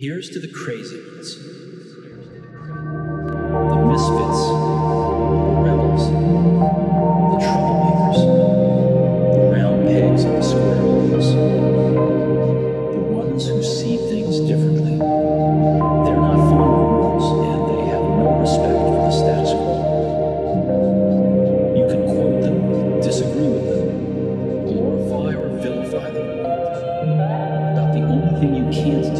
Here's to the crazy ones, the misfits, the rebels, the troublemakers, the round pegs and the square holes, the ones who see things differently. They're not following rules and they have no respect for the status quo. You can quote them, disagree with them, glorify or vilify them. About the only thing you can't.